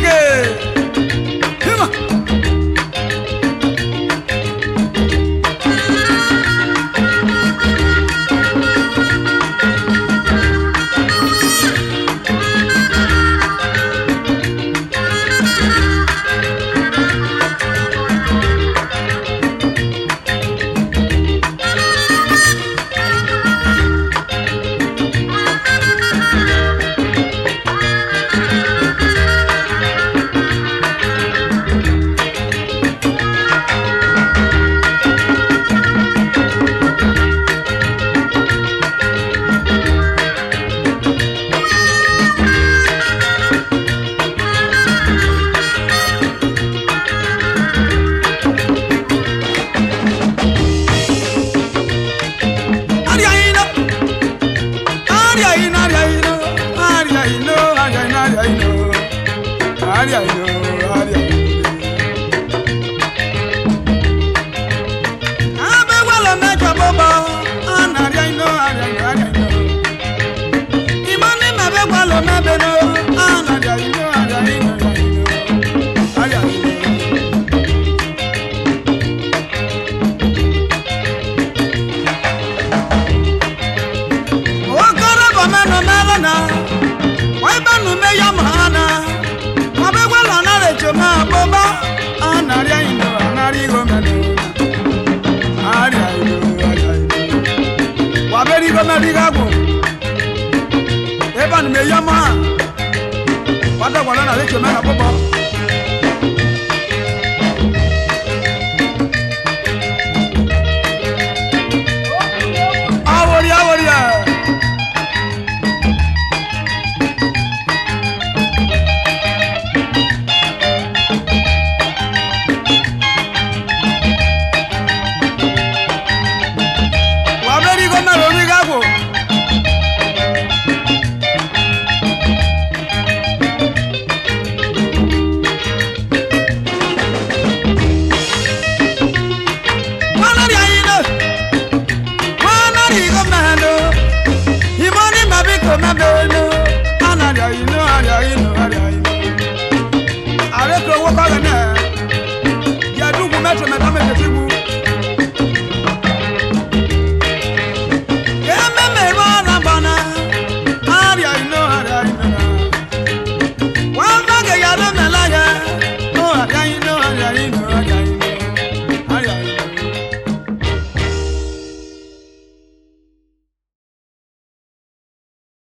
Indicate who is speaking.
Speaker 1: Jagger. àríyá iná àríyá iná àríyá iná àríyá iná àríyá iná àríyá iná àríyá iná. mana waiba nume ya mahana wabegwela nare chema boba anari aino anari gomelo ari aino ari aino waberi gomeli gago eba nume ya maha wadagwala nare chema na boba I'm a petits